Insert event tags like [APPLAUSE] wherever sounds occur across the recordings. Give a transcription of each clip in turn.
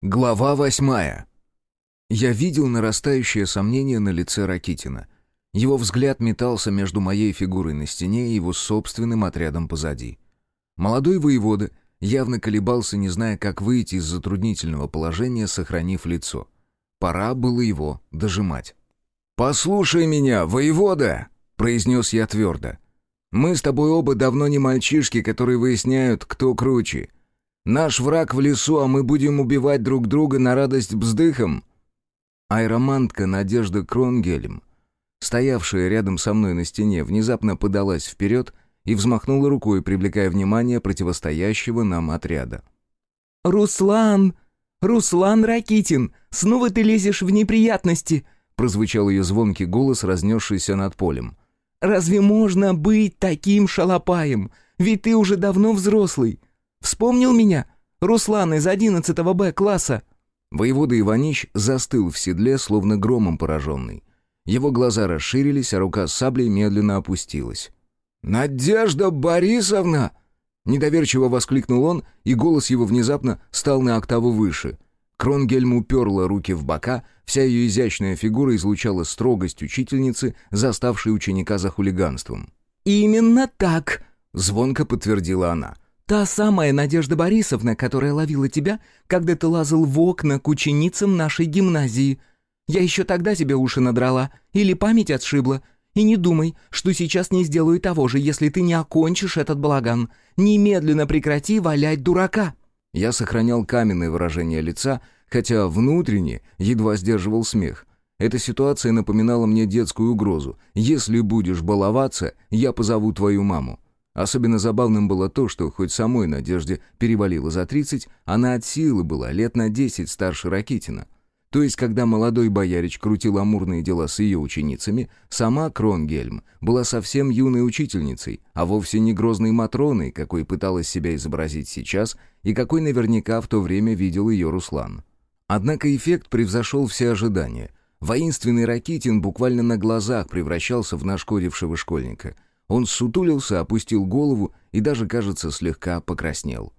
Глава восьмая. Я видел нарастающее сомнение на лице Ракитина. Его взгляд метался между моей фигурой на стене и его собственным отрядом позади. Молодой воевода явно колебался, не зная, как выйти из затруднительного положения, сохранив лицо. Пора было его дожимать. «Послушай меня, воевода!» — произнес я твердо. «Мы с тобой оба давно не мальчишки, которые выясняют, кто круче». Наш враг в лесу, а мы будем убивать друг друга на радость бздыхом?» Айромантка Надежда Кронгельм, стоявшая рядом со мной на стене, внезапно подалась вперед и взмахнула рукой, привлекая внимание противостоящего нам отряда. «Руслан! Руслан Ракитин! Снова ты лезешь в неприятности!» прозвучал ее звонкий голос, разнесшийся над полем. «Разве можно быть таким шалопаем? Ведь ты уже давно взрослый. Вспомнил меня? Руслан из 11 Б класса!» Воевода Иванич застыл в седле, словно громом пораженный. Его глаза расширились, а рука с саблей медленно опустилась. «Надежда Борисовна!» Недоверчиво воскликнул он, и голос его внезапно стал на октаву выше. Кронгельм уперла руки в бока, вся ее изящная фигура излучала строгость учительницы, заставшей ученика за хулиганством. «Именно так!» — звонко подтвердила она. Та самая Надежда Борисовна, которая ловила тебя, когда ты лазал в окна к ученицам нашей гимназии. Я еще тогда тебе уши надрала или память отшибла. И не думай, что сейчас не сделаю того же, если ты не окончишь этот балаган. Немедленно прекрати валять дурака». Я сохранял каменное выражение лица, хотя внутренне едва сдерживал смех. Эта ситуация напоминала мне детскую угрозу. «Если будешь баловаться, я позову твою маму». Особенно забавным было то, что хоть самой Надежде перевалило за 30, она от силы была лет на 10 старше Ракитина. То есть, когда молодой боярич крутил амурные дела с ее ученицами, сама Кронгельм была совсем юной учительницей, а вовсе не грозной Матроной, какой пыталась себя изобразить сейчас и какой наверняка в то время видел ее Руслан. Однако эффект превзошел все ожидания. Воинственный Ракитин буквально на глазах превращался в нашкодившего школьника — он сутулился, опустил голову и даже, кажется, слегка покраснел.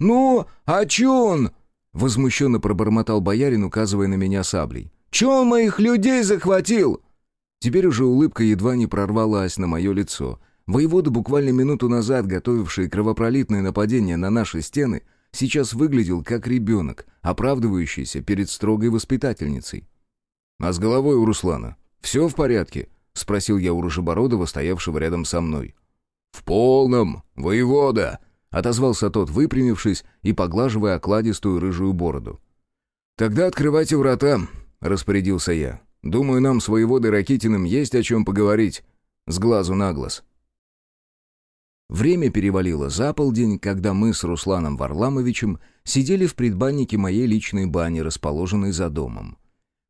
«Ну, а чё он?» — возмущенно пробормотал боярин, указывая на меня саблей. «Чё он моих людей захватил?» Теперь уже улыбка едва не прорвалась на мое лицо. Воевода, буквально минуту назад готовивший кровопролитное нападение на наши стены, сейчас выглядел как ребенок, оправдывающийся перед строгой воспитательницей. «А с головой у Руслана все в порядке?» — спросил я у Ружебородова, стоявшего рядом со мной. «В полном, воевода!» — отозвался тот, выпрямившись и поглаживая окладистую рыжую бороду. «Тогда открывайте врата», — распорядился я. «Думаю, нам с воеводой Ракитиным есть о чем поговорить. С глазу на глаз». Время перевалило за полдень, когда мы с Русланом Варламовичем сидели в предбаннике моей личной бани, расположенной за домом.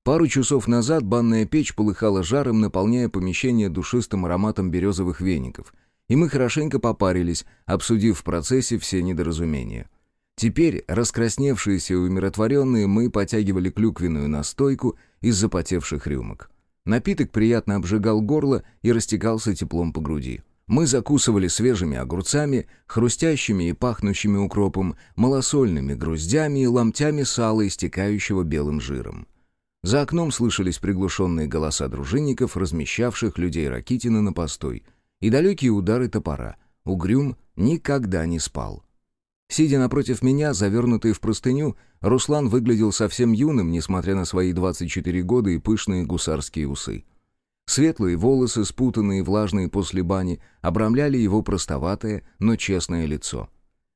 Пару часов назад банная печь полыхала жаром, наполняя помещение душистым ароматом березовых веников, и мы хорошенько попарились, обсудив в процессе все недоразумения. Теперь, раскрасневшиеся и умиротворенные, мы потягивали клюквенную настойку из запотевших рюмок. Напиток приятно обжигал горло и растекался теплом по груди. Мы закусывали свежими огурцами, хрустящими и пахнущими укропом, малосольными груздями и ломтями сала, истекающего белым жиром. За окном слышались приглушенные голоса дружинников, размещавших людей Ракитина на постой, и далекие удары топора. Угрюм никогда не спал. Сидя напротив меня, завернутый в простыню, Руслан выглядел совсем юным, несмотря на свои 24 года и пышные гусарские усы. Светлые волосы, спутанные и влажные после бани, обрамляли его простоватое, но честное лицо.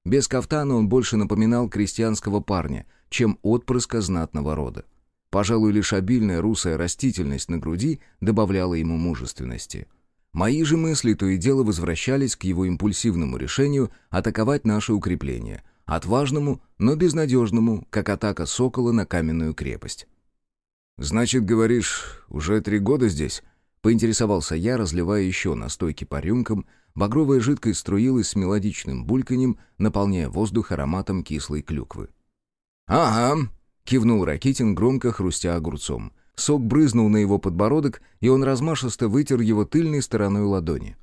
Без кафтана он больше напоминал крестьянского парня, чем отпрыска знатного рода. Пожалуй, лишь обильная русая растительность на груди добавляла ему мужественности. Мои же мысли то и дело возвращались к его импульсивному решению атаковать наши укрепления, отважному, но безнадежному, как атака сокола на каменную крепость. «Значит, говоришь, уже три года здесь?» — поинтересовался я, разливая еще настойки по рюмкам, багровая жидкость струилась с мелодичным бульканьем, наполняя воздух ароматом кислой клюквы. «Ага», Кивнул Ракитин, громко хрустя огурцом. Сок брызнул на его подбородок, и он размашисто вытер его тыльной стороной ладони.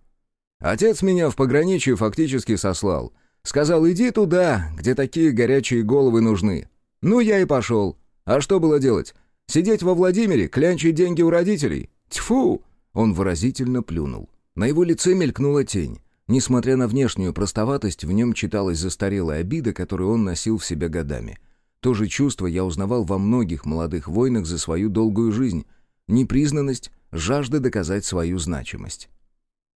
«Отец меня в пограничье фактически сослал. Сказал, иди туда, где такие горячие головы нужны. Ну, я и пошел. А что было делать? Сидеть во Владимире, клянчить деньги у родителей? Тьфу!» Он выразительно плюнул. На его лице мелькнула тень. Несмотря на внешнюю простоватость, в нем читалась застарелая обида, которую он носил в себе годами. То же чувство я узнавал во многих молодых воинах за свою долгую жизнь. Непризнанность, жажда доказать свою значимость.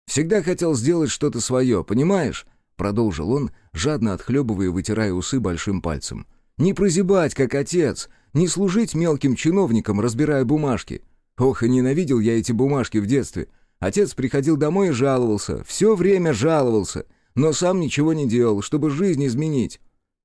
«Всегда хотел сделать что-то свое, понимаешь?» Продолжил он, жадно отхлебывая и вытирая усы большим пальцем. «Не прозябать, как отец, не служить мелким чиновникам, разбирая бумажки. Ох, и ненавидел я эти бумажки в детстве. Отец приходил домой и жаловался, все время жаловался, но сам ничего не делал, чтобы жизнь изменить.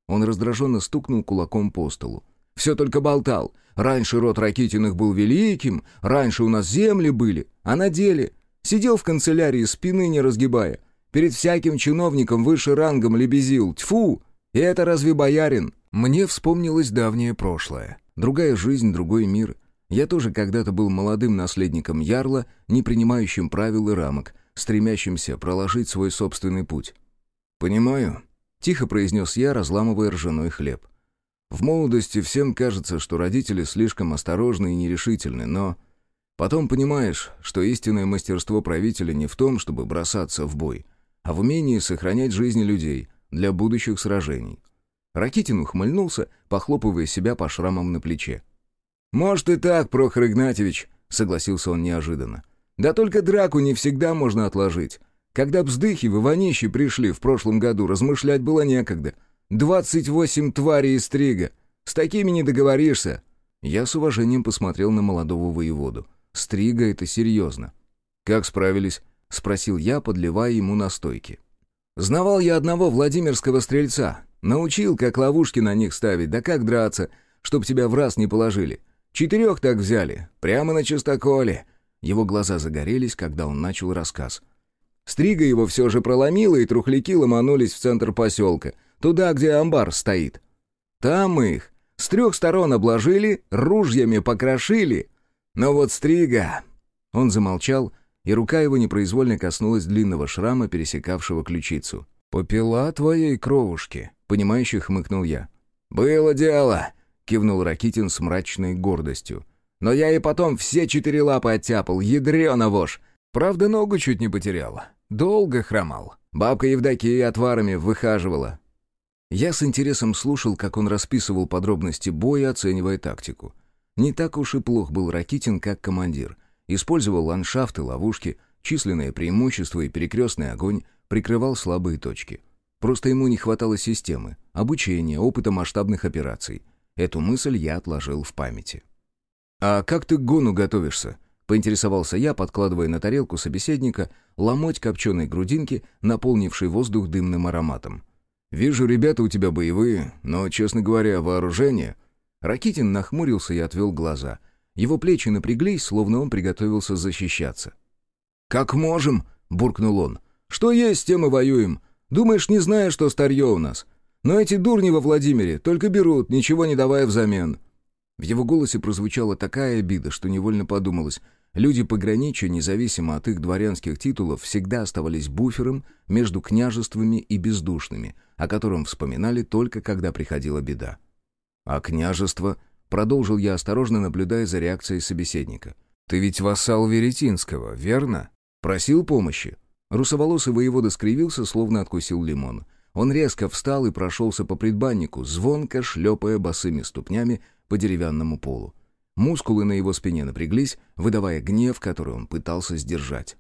Он раздраженно стукнул кулаком по столу. «Все только болтал. Раньше род Ракитиных был великим, раньше у нас земли были, а на деле сидел в канцелярии, спины не разгибая. Перед всяким чиновником выше рангом лебезил. Тьфу! И это разве боярин?» Мне вспомнилось давнее прошлое. Другая жизнь, другой мир. Я тоже когда-то был молодым наследником ярла, не принимающим правил и рамок, стремящимся проложить свой собственный путь. «Понимаю», — тихо произнес я, разламывая ржаной хлеб. «В молодости всем кажется, что родители слишком осторожны и нерешительны, но...» Потом понимаешь, что истинное мастерство правителя не в том, чтобы бросаться в бой, а в умении сохранять жизни людей для будущих сражений. Ракитин ухмыльнулся, похлопывая себя по шрамам на плече. «Может и так, Прохор Игнатьевич», — согласился он неожиданно. «Да только драку не всегда можно отложить. Когда бздыхи в Иванищи пришли в прошлом году, размышлять было некогда. Двадцать восемь тварей из стрига. С такими не договоришься». Я с уважением посмотрел на молодого воеводу. «Стрига — это серьезно». «Как справились?» — спросил я, подливая ему настойки. «Знавал я одного Владимирского стрельца. Научил, как ловушки на них ставить, да как драться, чтоб тебя в раз не положили. Четырех так взяли, прямо на чистоколе». Его глаза загорелись, когда он начал рассказ. Стрига его все же проломила, и трухляки ломанулись в центр поселка, туда, где амбар стоит. Там их с трех сторон обложили, ружьями покрошили. Но вот Стрига... Он замолчал, и рука его непроизвольно коснулась длинного шрама, пересекавшего ключицу. «Попила твоей кровушки», — понимающе хмыкнул я. «Было дело», — кивнул Ракитин с мрачной гордостью. «Но я и потом все четыре лапы оттяпал, ядрёна вошь. Правда, ногу чуть не потеряла. Долго хромал. Бабка Евдокия отварами выхаживала». Я с интересом слушал, как он расписывал подробности боя, оценивая тактику. Не так уж и плох был Ракитин как командир. Использовал ландшафты, ловушки, численное преимущество и перекрестный огонь, прикрывал слабые точки. Просто ему не хватало системы, обучения, опыта масштабных операций. Эту мысль я отложил в памяти. «А как ты к гону готовишься?» — поинтересовался я, подкладывая на тарелку собеседника ломоть копченой грудинки, наполнившей воздух дымным ароматом. «Вижу, ребята у тебя боевые, но, честно говоря, вооружение...» Ракитин нахмурился и отвел глаза. Его плечи напряглись, словно он приготовился защищаться. «Как можем!» — буркнул он. «Что есть, тем и воюем. Думаешь, не зная, что старье у нас? Но эти дурни во Владимире только берут, ничего не давая взамен». В его голосе прозвучала такая обида, что невольно подумалось. Люди пограничья, независимо от их дворянских титулов, всегда оставались буфером между княжествами и бездушными, о котором вспоминали только когда приходила беда. «А княжество?» — продолжил я, осторожно наблюдая за реакцией собеседника. «Ты ведь вассал Веретинского, верно? Просил помощи?» Русоволосый воевода скривился, словно откусил лимон. Он резко встал и прошелся по предбаннику, звонко шлепая босыми ступнями по деревянному полу. Мускулы на его спине напряглись, выдавая гнев, который он пытался сдержать.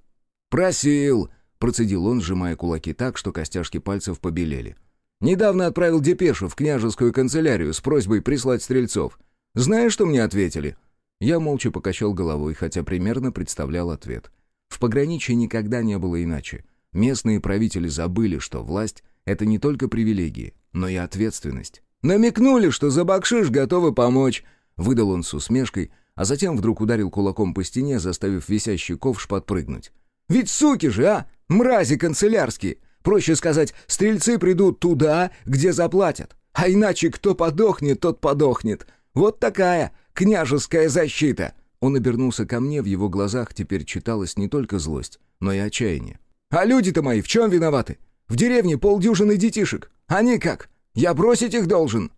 «Просил!» — процедил он, сжимая кулаки так, что костяшки пальцев побелели. «Недавно отправил депешу в княжескую канцелярию с просьбой прислать стрельцов. Знаешь, что мне ответили?» Я молча покачал головой, хотя примерно представлял ответ. В пограничье никогда не было иначе. Местные правители забыли, что власть это не только привилегии, но и ответственность. «Намекнули, что за бакшиш готовы помочь», — выдал он с усмешкой, а затем вдруг ударил кулаком по стене, заставив висящий ковш подпрыгнуть. «Ведь суки же, а! Мрази канцелярские! Проще сказать, стрельцы придут туда, где заплатят. А иначе кто подохнет, тот подохнет. Вот такая княжеская защита!» Он обернулся ко мне, в его глазах теперь читалась не только злость, но и отчаяние. «А люди-то мои в чем виноваты? В деревне полдюжины детишек. Они как? Я бросить их должен?»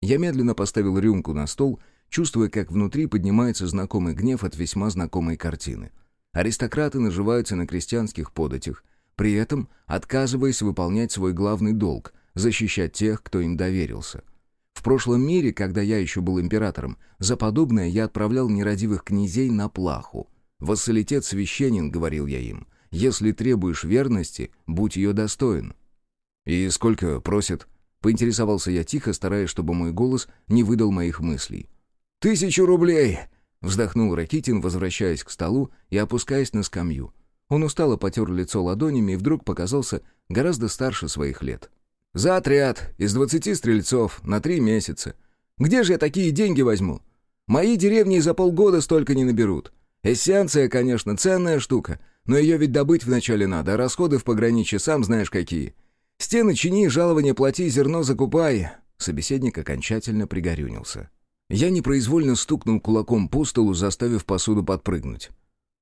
Я медленно поставил рюмку на стол, чувствуя, как внутри поднимается знакомый гнев от весьма знакомой картины. Аристократы наживаются на крестьянских податях, при этом отказываясь выполнять свой главный долг — защищать тех, кто им доверился. В прошлом мире, когда я еще был императором, за подобное я отправлял нерадивых князей на плаху. «Вассалитет священен», — говорил я им, — «если требуешь верности, будь ее достоин». «И сколько просят?» — поинтересовался я тихо, стараясь, чтобы мой голос не выдал моих мыслей. «Тысячу рублей!» — вздохнул Ракитин, возвращаясь к столу и опускаясь на скамью. Он устало потер лицо ладонями и вдруг показался гораздо старше своих лет. «За отряд, из двадцати стрельцов, на три месяца. Где же я такие деньги возьму? Мои деревни за полгода столько не наберут. Эссенция, конечно, ценная штука, но ее ведь добыть вначале надо, а расходы в пограничье сам знаешь какие. Стены чини, жалование плати, зерно закупай». Собеседник окончательно пригорюнился. Я непроизвольно стукнул кулаком по столу, заставив посуду подпрыгнуть.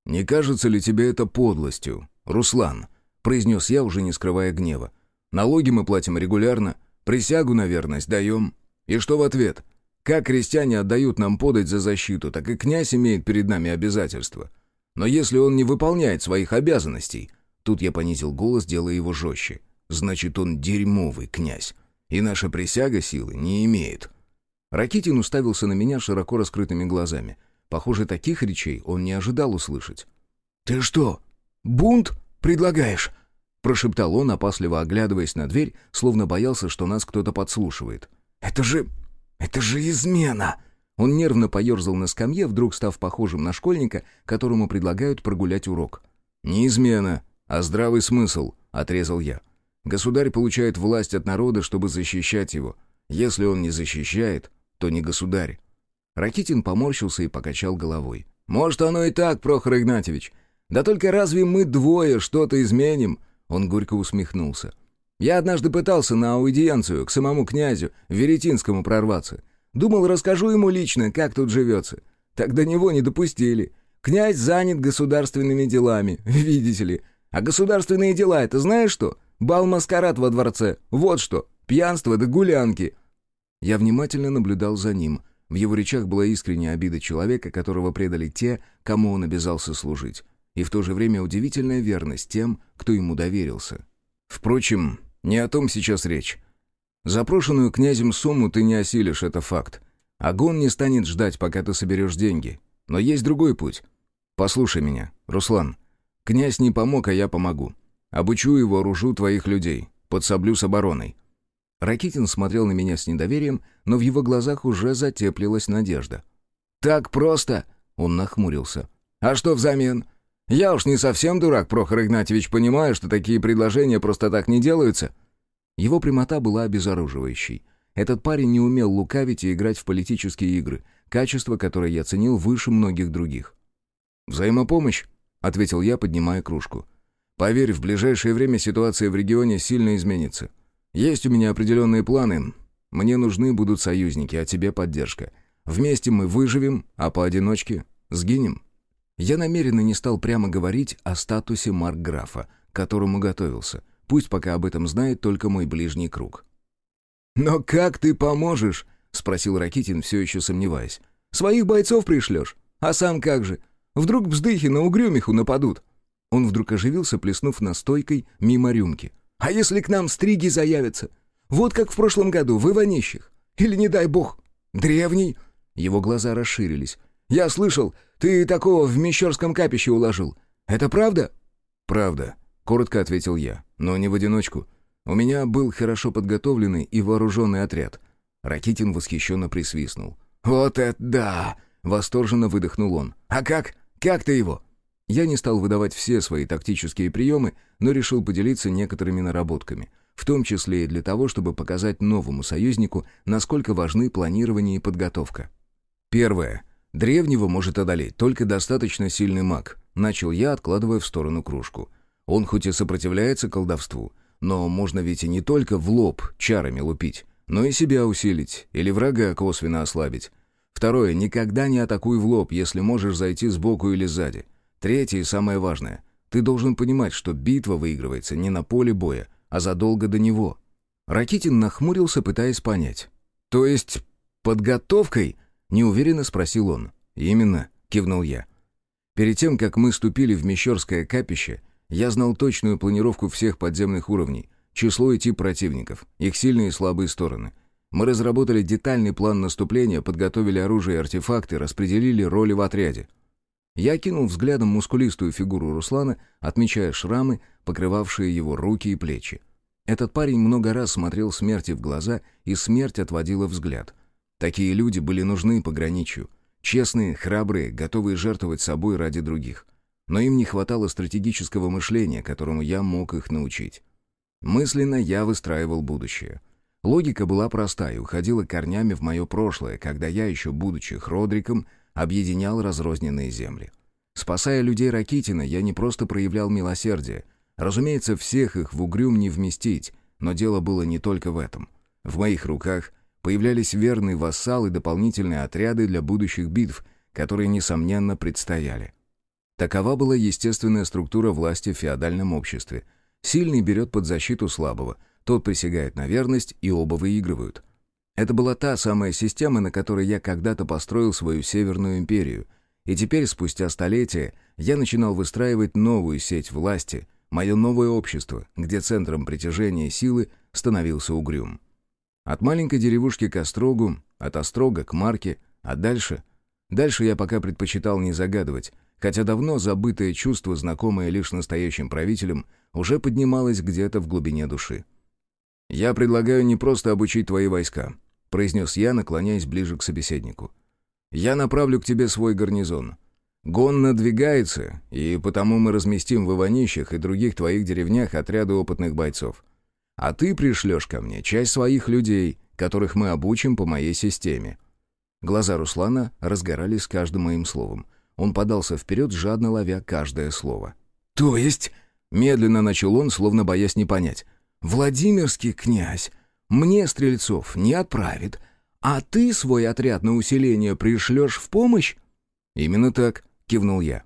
«Не кажется ли тебе это подлостью, Руслан?» — произнес я, уже не скрывая гнева. «Налоги мы платим регулярно, присягу на верность даем. И что в ответ? Как крестьяне отдают нам подать за защиту, так и князь имеет перед нами обязательства. Но если он не выполняет своих обязанностей...» Тут я понизил голос, делая его жестче. «Значит, он дерьмовый князь, и наша присяга силы не имеет». Ракитин уставился на меня широко раскрытыми глазами — Похоже, таких речей он не ожидал услышать. «Ты что, бунт предлагаешь?» Прошептал он, опасливо оглядываясь на дверь, словно боялся, что нас кто-то подслушивает. «Это же... это же измена!» Он нервно поерзал на скамье, вдруг став похожим на школьника, которому предлагают прогулять урок. «Не измена, а здравый смысл», — отрезал я. «Государь получает власть от народа, чтобы защищать его. Если он не защищает, то не государь. Ракитин поморщился и покачал головой. «Может, оно и так, Прохор Игнатьевич. Да только разве мы двое что-то изменим?» Он горько усмехнулся. «Я однажды пытался на аудиенцию к самому князю, Веретинскому прорваться. Думал, расскажу ему лично, как тут живется. Так до него не допустили. Князь занят государственными делами, [LAUGHS] видите ли. А государственные дела — это знаешь что? Бал-маскарад во дворце. Вот что. Пьянство да гулянки». Я внимательно наблюдал за ним — в его речах была искренняя обида человека, которого предали те, кому он обязался служить, и в то же время удивительная верность тем, кто ему доверился. Впрочем, не о том сейчас речь. Запрошенную князем сумму ты не осилишь, это факт. Огонь не станет ждать, пока ты соберешь деньги. Но есть другой путь. Послушай меня, Руслан. Князь не помог, а я помогу. Обучу и вооружу твоих людей. Подсоблю с обороной. Ракитин смотрел на меня с недоверием, но в его глазах уже затеплилась надежда. «Так просто?» — он нахмурился. «А что взамен? Я уж не совсем дурак, Прохор Игнатьевич, понимаю, что такие предложения просто так не делаются». Его прямота была обезоруживающей. Этот парень не умел лукавить и играть в политические игры, качество, которое я ценил выше многих других. «Взаимопомощь», — ответил я, поднимая кружку. «Поверь, в ближайшее время ситуация в регионе сильно изменится. Есть у меня определенные планы. Мне нужны будут союзники, а тебе поддержка. Вместе мы выживем, а поодиночке сгинем». Я намеренно не стал прямо говорить о статусе Маркграфа, к которому готовился. Пусть пока об этом знает только мой ближний круг. «Но как ты поможешь?» — спросил Ракитин, все еще сомневаясь. «Своих бойцов пришлешь? А сам как же? Вдруг вздыхи на угрюмиху нападут?» Он вдруг оживился, плеснув настойкой мимо рюмки. А если к нам стриги заявятся? Вот как в прошлом году, в Иванищах. Или, не дай бог, древний?» Его глаза расширились. «Я слышал, ты такого в Мещерском капище уложил. Это правда?» «Правда», — коротко ответил я. «Но не в одиночку. У меня был хорошо подготовленный и вооруженный отряд». Ракитин восхищенно присвистнул. «Вот это да!» — восторженно выдохнул он. «А как? Как ты его?» Я не стал выдавать все свои тактические приемы, но решил поделиться некоторыми наработками, в том числе и для того, чтобы показать новому союзнику, насколько важны планирование и подготовка. Первое. Древнего может одолеть только достаточно сильный маг, начал я, откладывая в сторону кружку. Он хоть и сопротивляется колдовству, но можно ведь и не только в лоб чарами лупить, но и себя усилить или врага косвенно ослабить. Второе. Никогда не атакуй в лоб, если можешь зайти сбоку или сзади. Третье и самое важное. Ты должен понимать, что битва выигрывается не на поле боя, а задолго до него. Ракитин нахмурился, пытаясь понять. То есть подготовкой?» — неуверенно спросил он. «Именно», — кивнул я. Перед тем, как мы ступили в Мещерское капище, я знал точную планировку всех подземных уровней, число и тип противников, их сильные и слабые стороны. Мы разработали детальный план наступления, подготовили оружие и артефакты, распределили роли в отряде. Я кинул взглядом мускулистую фигуру Руслана, отмечая шрамы, покрывавшие его руки и плечи. Этот парень много раз смотрел смерти в глаза, и смерть отводила взгляд. Такие люди были нужны пограничью. Честные, храбрые, готовые жертвовать собой ради других. Но им не хватало стратегического мышления, которому я мог их научить. Мысленно я выстраивал будущее. Логика была проста и уходила корнями в мое прошлое, когда я, еще будучи Хродриком, объединял разрозненные земли. Спасая людей Ракитина, я не просто проявлял милосердие. Разумеется, всех их в угрюм не вместить, но дело было не только в этом. В моих руках появлялись верные вассалы и дополнительные отряды для будущих битв, которые, несомненно, предстояли. Такова была естественная структура власти в феодальном обществе. Сильный берет под защиту слабого, тот присягает на верность, и оба выигрывают. Это была та самая система, на которой я когда-то построил свою Северную империю. И теперь, спустя столетия, я начинал выстраивать новую сеть власти, мое новое общество, где центром притяжения силы становился Угрюм. От маленькой деревушки к Острогу, от Острога к Марке, а дальше... Дальше я пока предпочитал не загадывать, хотя давно забытое чувство, знакомое лишь настоящим правителям, уже поднималось где-то в глубине души. «Я предлагаю не просто обучить твои войска произнес я, наклоняясь ближе к собеседнику. «Я направлю к тебе свой гарнизон. Гон надвигается, и потому мы разместим в Иванищах и других твоих деревнях отряды опытных бойцов. А ты пришлешь ко мне часть своих людей, которых мы обучим по моей системе». Глаза Руслана разгорались с каждым моим словом. Он подался вперед, жадно ловя каждое слово. «То есть...» — медленно начал он, словно боясь не понять. «Владимирский князь мне стрельцов не отправит, а ты свой отряд на усиление пришлешь в помощь?» «Именно так», — кивнул я.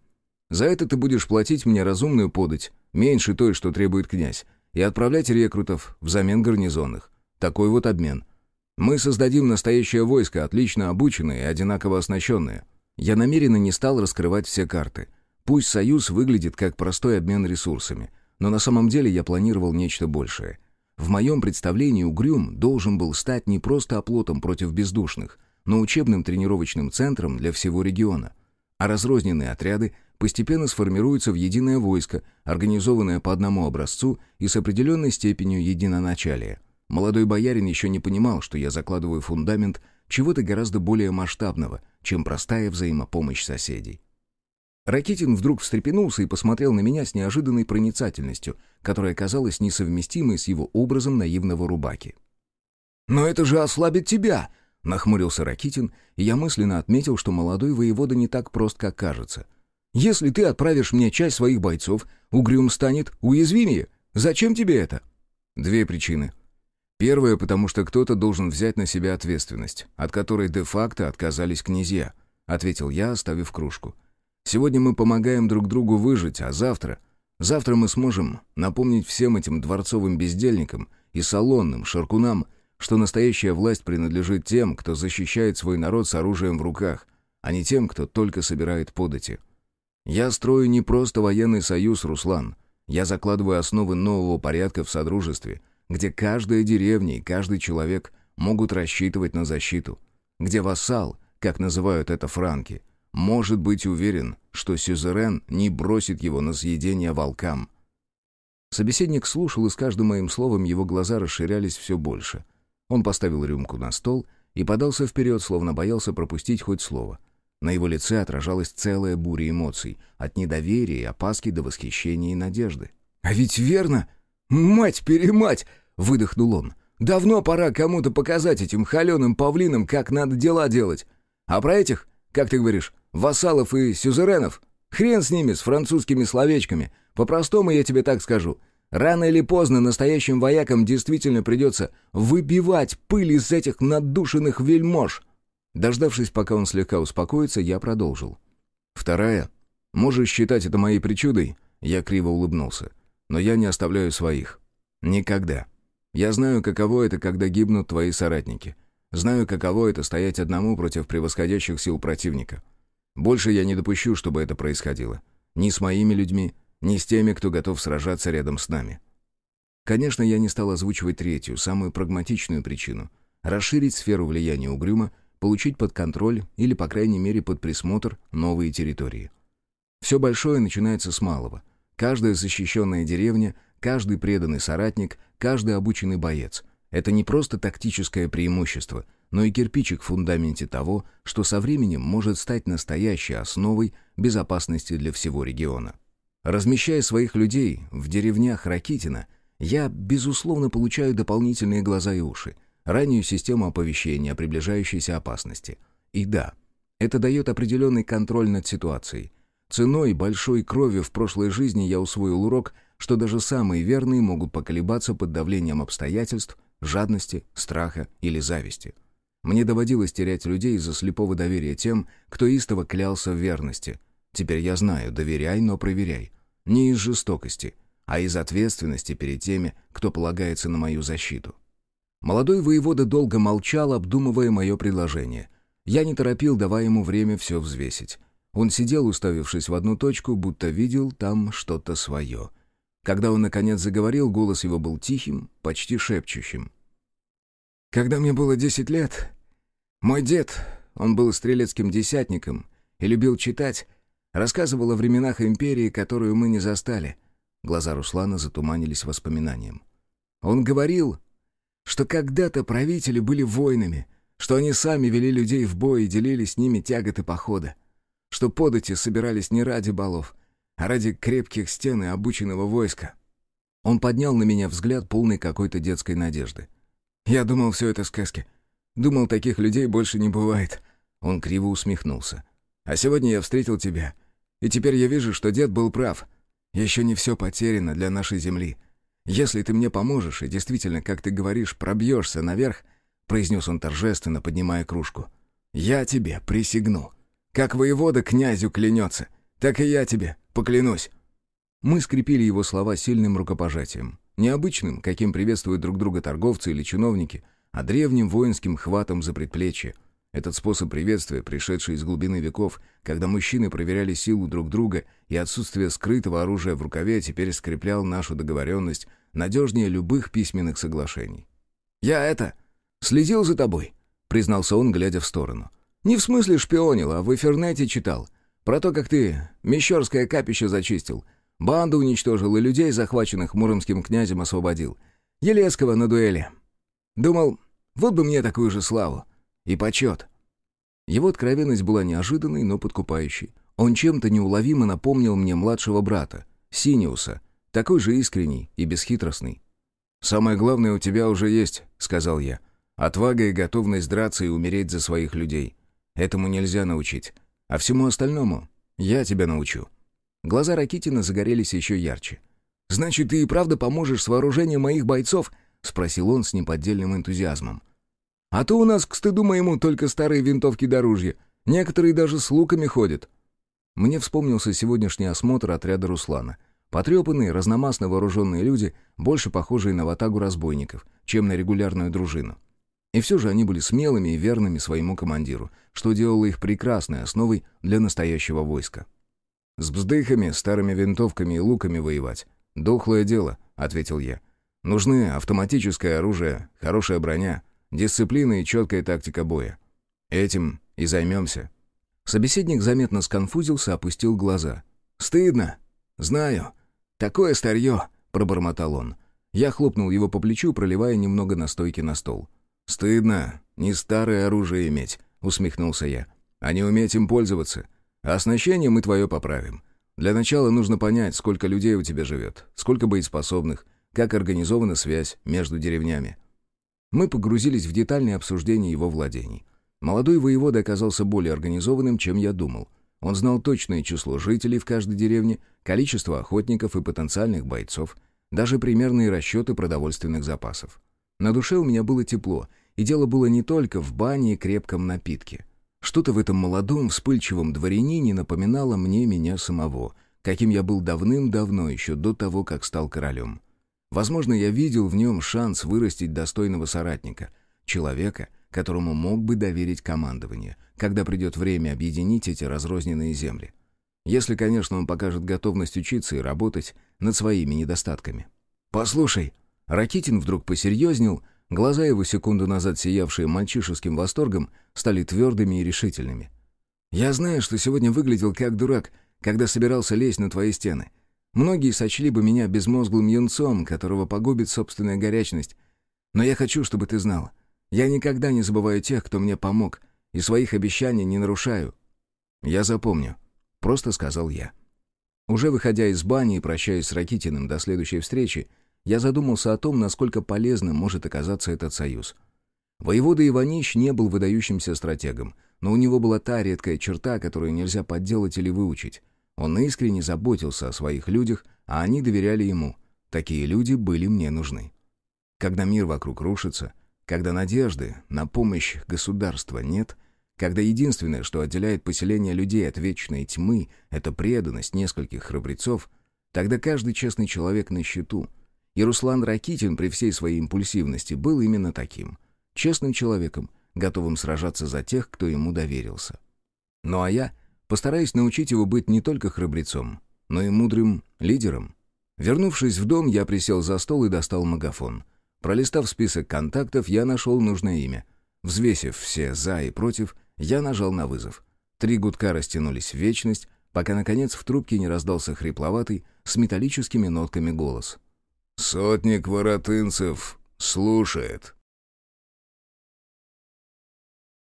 «За это ты будешь платить мне разумную подать, меньше той, что требует князь, и отправлять рекрутов взамен гарнизонных. Такой вот обмен. Мы создадим настоящее войско, отлично обученное и одинаково оснащенное. Я намеренно не стал раскрывать все карты. Пусть союз выглядит как простой обмен ресурсами, но на самом деле я планировал нечто большее — в моем представлении Угрюм должен был стать не просто оплотом против бездушных, но учебным тренировочным центром для всего региона. А разрозненные отряды постепенно сформируются в единое войско, организованное по одному образцу и с определенной степенью единоначалия. Молодой боярин еще не понимал, что я закладываю фундамент чего-то гораздо более масштабного, чем простая взаимопомощь соседей. Ракитин вдруг встрепенулся и посмотрел на меня с неожиданной проницательностью, которая казалась несовместимой с его образом наивного рубаки. «Но это же ослабит тебя!» — нахмурился Ракитин, и я мысленно отметил, что молодой воевода не так прост, как кажется. «Если ты отправишь мне часть своих бойцов, Угрюм станет уязвимее. Зачем тебе это?» Две причины. Первая, потому что кто-то должен взять на себя ответственность, от которой де-факто отказались князья, — ответил я, оставив кружку. Сегодня мы помогаем друг другу выжить, а завтра... Завтра мы сможем напомнить всем этим дворцовым бездельникам и салонным шаркунам, что настоящая власть принадлежит тем, кто защищает свой народ с оружием в руках, а не тем, кто только собирает подати. Я строю не просто военный союз, Руслан. Я закладываю основы нового порядка в Содружестве, где каждая деревня и каждый человек могут рассчитывать на защиту, где вассал, как называют это франки, может быть уверен, что Сюзерен не бросит его на съедение волкам. Собеседник слушал, и с каждым моим словом его глаза расширялись все больше. Он поставил рюмку на стол и подался вперед, словно боялся пропустить хоть слово. На его лице отражалась целая буря эмоций, от недоверия и опаски до восхищения и надежды. «А ведь верно! Мать-перемать!» — выдохнул он. «Давно пора кому-то показать этим холеным павлинам, как надо дела делать. А про этих, как ты говоришь, вассалов и сюзеренов. Хрен с ними, с французскими словечками. По-простому я тебе так скажу. Рано или поздно настоящим воякам действительно придется выбивать пыль из этих надушенных вельмож. Дождавшись, пока он слегка успокоится, я продолжил. Вторая. Можешь считать это моей причудой? Я криво улыбнулся. Но я не оставляю своих. Никогда. Я знаю, каково это, когда гибнут твои соратники. Знаю, каково это стоять одному против превосходящих сил противника. Больше я не допущу, чтобы это происходило. Ни с моими людьми, ни с теми, кто готов сражаться рядом с нами. Конечно, я не стал озвучивать третью, самую прагматичную причину — расширить сферу влияния Угрюма, получить под контроль или, по крайней мере, под присмотр новые территории. Все большое начинается с малого. Каждая защищенная деревня, каждый преданный соратник, каждый обученный боец — это не просто тактическое преимущество, но и кирпичик в фундаменте того, что со временем может стать настоящей основой безопасности для всего региона. Размещая своих людей в деревнях Ракитина — я, безусловно, получаю дополнительные глаза и уши, раннюю систему оповещения о приближающейся опасности. И да, это дает определенный контроль над ситуацией. Ценой большой крови в прошлой жизни я усвоил урок, что даже самые верные могут поколебаться под давлением обстоятельств, жадности, страха или зависти. Мне доводилось терять людей из-за слепого доверия тем, кто истово клялся в верности. Теперь я знаю, доверяй, но проверяй. Не из жестокости — а из ответственности перед теми, кто полагается на мою защиту. Молодой воевода долго молчал, обдумывая мое предложение. Я не торопил, давая ему время все взвесить. Он сидел, уставившись в одну точку, будто видел там что-то свое. Когда он, наконец, заговорил, голос его был тихим, почти шепчущим. «Когда мне было десять лет, мой дед, он был стрелецким десятником и любил читать, рассказывал о временах империи, которую мы не застали — Глаза Руслана затуманились воспоминанием. Он говорил, что когда-то правители были воинами, что они сами вели людей в бой и делили с ними тяготы похода, что подати собирались не ради балов, ради крепких стен и обученного войска. Он поднял на меня взгляд, полный какой-то детской надежды. Я думал, все это сказки. Думал, таких людей больше не бывает. Он криво усмехнулся. А сегодня я встретил тебя, и теперь я вижу, что дед был прав — еще не все потеряно для нашей земли. Если ты мне поможешь и действительно, как ты говоришь, пробьешься наверх, произнес он торжественно, поднимая кружку, я тебе присягну. Как воевода князю клянется, так и я тебе поклянусь. Мы скрепили его слова сильным рукопожатием. Необычным, каким приветствуют друг друга торговцы или чиновники, а древним воинским хватом за предплечье — этот способ приветствия, пришедший из глубины веков, когда мужчины проверяли силу друг друга и отсутствие скрытого оружия в рукаве, теперь скреплял нашу договоренность надежнее любых письменных соглашений. «Я это... следил за тобой», — признался он, глядя в сторону. «Не в смысле шпионил, а в Эфернете читал. Про то, как ты Мещерское капище зачистил, банду уничтожил и людей, захваченных муромским князем, освободил. Елецкого на дуэли. Думал, вот бы мне такую же славу и почет». Его откровенность была неожиданной, но подкупающей. Он чем-то неуловимо напомнил мне младшего брата, Синиуса, такой же искренний и бесхитростный. «Самое главное у тебя уже есть», — сказал я. «Отвага и готовность драться и умереть за своих людей. Этому нельзя научить. А всему остальному я тебя научу». Глаза Ракитина загорелись еще ярче. «Значит, ты и правда поможешь с вооружением моих бойцов?» — спросил он с неподдельным энтузиазмом. А то у нас, к стыду моему, только старые винтовки до ружья. Некоторые даже с луками ходят». Мне вспомнился сегодняшний осмотр отряда Руслана. Потрепанные, разномастно вооруженные люди, больше похожие на ватагу разбойников, чем на регулярную дружину. И все же они были смелыми и верными своему командиру, что делало их прекрасной основой для настоящего войска. «С бздыхами, старыми винтовками и луками воевать. Дохлое дело», — ответил я. «Нужны автоматическое оружие, хорошая броня, Дисциплина и четкая тактика боя. Этим и займемся». Собеседник заметно сконфузился, опустил глаза. «Стыдно. Знаю. Такое старье», — пробормотал он. Я хлопнул его по плечу, проливая немного настойки на стол. «Стыдно. Не старое оружие иметь», — усмехнулся я. «А не уметь им пользоваться. А оснащение мы твое поправим. Для начала нужно понять, сколько людей у тебя живет, сколько боеспособных, как организована связь между деревнями. Мы погрузились в детальное обсуждение его владений. Молодой воевода оказался более организованным, чем я думал. Он знал точное число жителей в каждой деревне, количество охотников и потенциальных бойцов, даже примерные расчеты продовольственных запасов. На душе у меня было тепло, и дело было не только в бане и крепком напитке. Что-то в этом молодом, вспыльчивом дворянине напоминало мне меня самого, каким я был давным-давно, еще до того, как стал королем. Возможно, я видел в нем шанс вырастить достойного соратника, человека, которому мог бы доверить командование, когда придет время объединить эти разрозненные земли. Если, конечно, он покажет готовность учиться и работать над своими недостатками. «Послушай», Ракитин вдруг посерьезнел, глаза его секунду назад сиявшие мальчишеским восторгом стали твердыми и решительными. «Я знаю, что сегодня выглядел как дурак, когда собирался лезть на твои стены. Многие сочли бы меня безмозглым юнцом, которого погубит собственная горячность. Но я хочу, чтобы ты знал. Я никогда не забываю тех, кто мне помог, и своих обещаний не нарушаю». «Я запомню», — просто сказал я. Уже выходя из бани и прощаясь с Ракитиным до следующей встречи, я задумался о том, насколько полезным может оказаться этот союз. Воевода Иванич не был выдающимся стратегом, но у него была та редкая черта, которую нельзя подделать или выучить. Он искренне заботился о своих людях, а они доверяли ему. Такие люди были мне нужны. Когда мир вокруг рушится, когда надежды на помощь государства нет, когда единственное, что отделяет поселение людей от вечной тьмы, это преданность нескольких храбрецов, тогда каждый честный человек на счету — и Руслан Ракитин при всей своей импульсивности был именно таким. Честным человеком, готовым сражаться за тех, кто ему доверился. Ну а я постараюсь научить его быть не только храбрецом, но и мудрым лидером. Вернувшись в дом, я присел за стол и достал магафон. Пролистав список контактов, я нашел нужное имя. Взвесив все «за» и «против», я нажал на вызов. Три гудка растянулись в вечность, пока, наконец, в трубке не раздался хрипловатый, с металлическими нотками голос. «Сотник Воротынцев слушает».